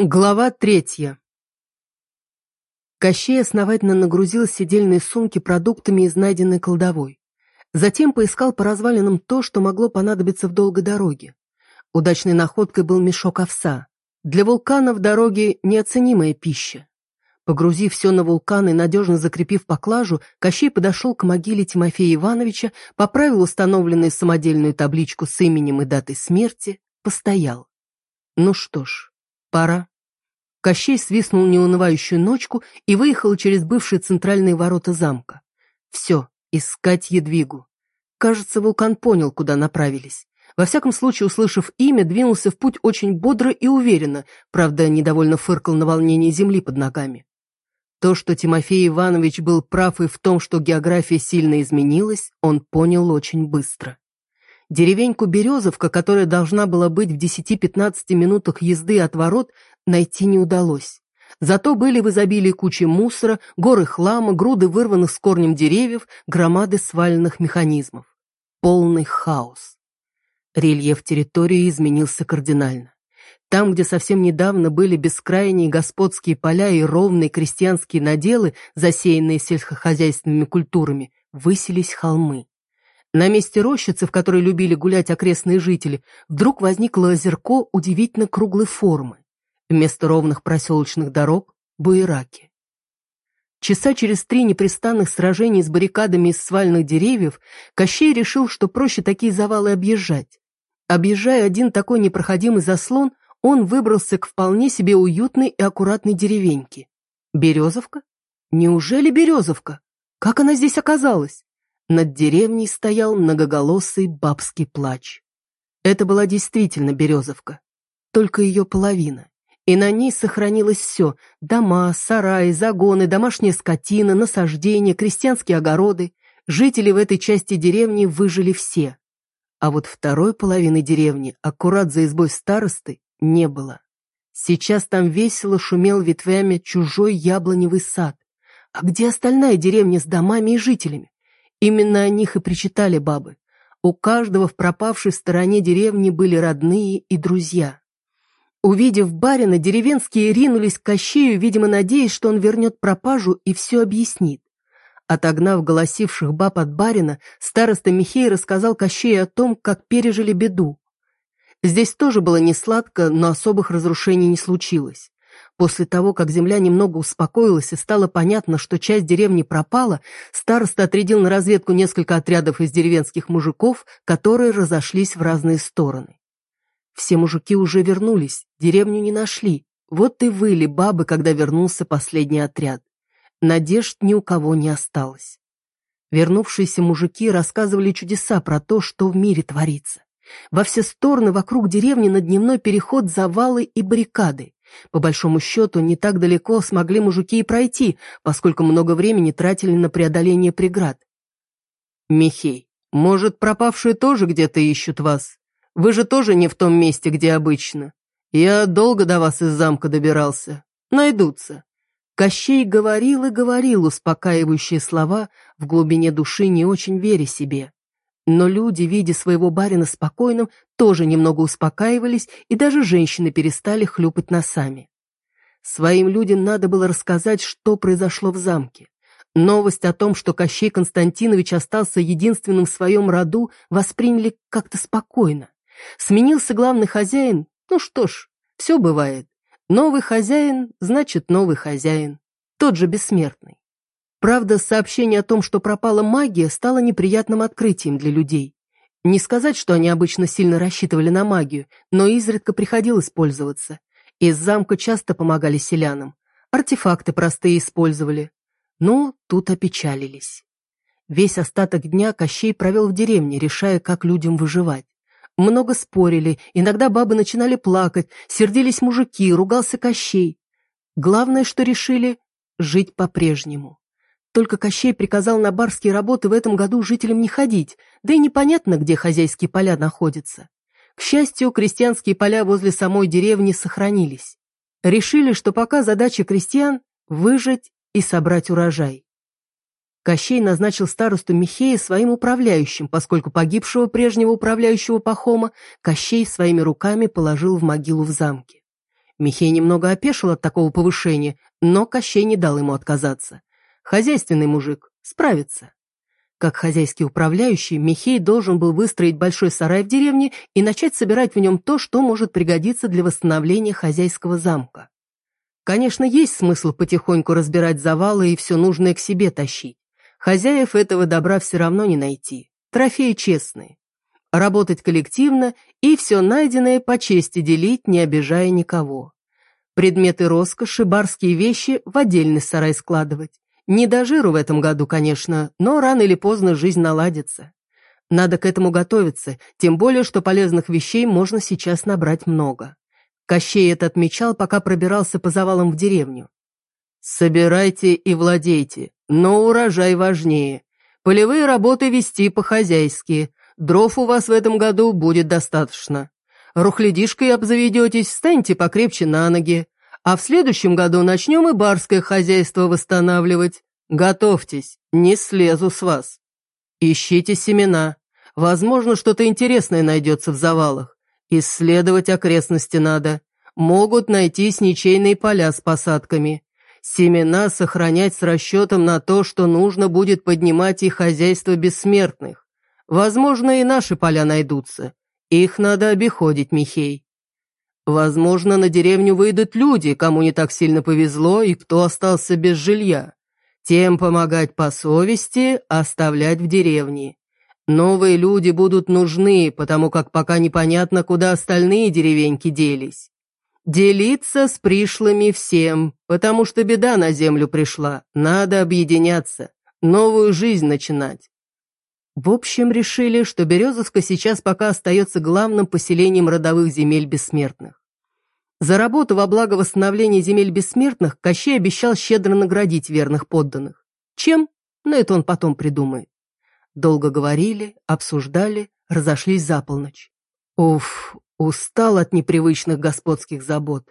Глава третья. Кощей основательно нагрузил седельные сумки продуктами из найденной кладовой. Затем поискал по развалинам то, что могло понадобиться в долгой дороге. Удачной находкой был мешок овса. Для вулкана в дороге неоценимая пища. Погрузив все на вулкан и надежно закрепив поклажу, Кощей подошел к могиле Тимофея Ивановича, поправил установленную самодельную табличку с именем и датой смерти, постоял. Ну что ж, Пора. Кощей свистнул неунывающую ночку и выехал через бывшие центральные ворота замка. Все, искать едвигу. Кажется, вулкан понял, куда направились. Во всяком случае, услышав имя, двинулся в путь очень бодро и уверенно, правда, недовольно фыркал на волнении земли под ногами. То, что Тимофей Иванович был прав и в том, что география сильно изменилась, он понял очень быстро. Деревеньку Березовка, которая должна была быть в 10-15 минутах езды от ворот, найти не удалось. Зато были в изобилии кучи мусора, горы хлама, груды вырванных с корнем деревьев, громады сваленных механизмов. Полный хаос. Рельеф территории изменился кардинально. Там, где совсем недавно были бескрайние господские поля и ровные крестьянские наделы, засеянные сельскохозяйственными культурами, высились холмы. На месте рощицы, в которой любили гулять окрестные жители, вдруг возникло озерко удивительно круглой формы. Вместо ровных проселочных дорог – буераки. Часа через три непрестанных сражений с баррикадами из свальных деревьев Кощей решил, что проще такие завалы объезжать. Объезжая один такой непроходимый заслон, он выбрался к вполне себе уютной и аккуратной деревеньке. Березовка? Неужели Березовка? Как она здесь оказалась? Над деревней стоял многоголосый бабский плач. Это была действительно Березовка, только ее половина. И на ней сохранилось все – дома, сараи, загоны, домашняя скотина, насаждения, крестьянские огороды. Жители в этой части деревни выжили все. А вот второй половины деревни, аккурат за избой старосты, не было. Сейчас там весело шумел ветвями чужой яблоневый сад. А где остальная деревня с домами и жителями? Именно о них и причитали бабы. У каждого в пропавшей стороне деревни были родные и друзья. Увидев барина, деревенские ринулись к Кощею, видимо, надеясь, что он вернет пропажу и все объяснит. Отогнав голосивших баб от барина, староста Михей рассказал Кощею о том, как пережили беду. Здесь тоже было несладко, но особых разрушений не случилось. После того, как земля немного успокоилась и стало понятно, что часть деревни пропала, староста отрядил на разведку несколько отрядов из деревенских мужиков, которые разошлись в разные стороны. Все мужики уже вернулись, деревню не нашли. Вот и выли бабы, когда вернулся последний отряд. Надежд ни у кого не осталось. Вернувшиеся мужики рассказывали чудеса про то, что в мире творится. Во все стороны вокруг деревни на дневной переход завалы и баррикады. По большому счету, не так далеко смогли мужики и пройти, поскольку много времени тратили на преодоление преград. «Михей, может, пропавшие тоже где-то ищут вас? Вы же тоже не в том месте, где обычно. Я долго до вас из замка добирался. Найдутся». Кощей говорил и говорил успокаивающие слова, в глубине души не очень веря себе. Но люди, видя своего барина спокойным, тоже немного успокаивались, и даже женщины перестали хлюпать носами. Своим людям надо было рассказать, что произошло в замке. Новость о том, что Кощей Константинович остался единственным в своем роду, восприняли как-то спокойно. Сменился главный хозяин, ну что ж, все бывает. Новый хозяин значит новый хозяин, тот же бессмертный. Правда, сообщение о том, что пропала магия, стало неприятным открытием для людей. Не сказать, что они обычно сильно рассчитывали на магию, но изредка приходилось пользоваться. Из замка часто помогали селянам. Артефакты простые использовали. Ну, тут опечалились. Весь остаток дня Кощей провел в деревне, решая, как людям выживать. Много спорили, иногда бабы начинали плакать, сердились мужики, ругался Кощей. Главное, что решили – жить по-прежнему. Только Кощей приказал на барские работы в этом году жителям не ходить, да и непонятно, где хозяйские поля находятся. К счастью, крестьянские поля возле самой деревни сохранились. Решили, что пока задача крестьян – выжить и собрать урожай. Кощей назначил старосту Михея своим управляющим, поскольку погибшего прежнего управляющего Пахома Кощей своими руками положил в могилу в замке. Михей немного опешил от такого повышения, но Кощей не дал ему отказаться. Хозяйственный мужик, справится. Как хозяйский управляющий, Михей должен был выстроить большой сарай в деревне и начать собирать в нем то, что может пригодиться для восстановления хозяйского замка. Конечно, есть смысл потихоньку разбирать завалы и все нужное к себе тащить. Хозяев этого добра все равно не найти. Трофеи честные. Работать коллективно и все найденное по чести делить, не обижая никого. Предметы роскоши, барские вещи в отдельный сарай складывать. Не до жиру в этом году, конечно, но рано или поздно жизнь наладится. Надо к этому готовиться, тем более, что полезных вещей можно сейчас набрать много. Кощей это отмечал, пока пробирался по завалам в деревню. «Собирайте и владейте, но урожай важнее. Полевые работы вести по-хозяйски. Дров у вас в этом году будет достаточно. Рухлядишкой обзаведетесь, станьте покрепче на ноги. А в следующем году начнем и барское хозяйство восстанавливать. Готовьтесь, не слезу с вас. Ищите семена. Возможно, что-то интересное найдется в завалах. Исследовать окрестности надо. Могут найтись ничейные поля с посадками. Семена сохранять с расчетом на то, что нужно будет поднимать и хозяйство бессмертных. Возможно, и наши поля найдутся. Их надо обиходить, Михей. Возможно, на деревню выйдут люди, кому не так сильно повезло и кто остался без жилья. Тем помогать по совести, оставлять в деревне. Новые люди будут нужны, потому как пока непонятно, куда остальные деревеньки делись. Делиться с пришлыми всем, потому что беда на землю пришла, надо объединяться, новую жизнь начинать. В общем, решили, что Березовка сейчас пока остается главным поселением родовых земель бессмертных. За работу во благо восстановления земель бессмертных Кощей обещал щедро наградить верных подданных. Чем? Но это он потом придумает. Долго говорили, обсуждали, разошлись за полночь. Уф, устал от непривычных господских забот.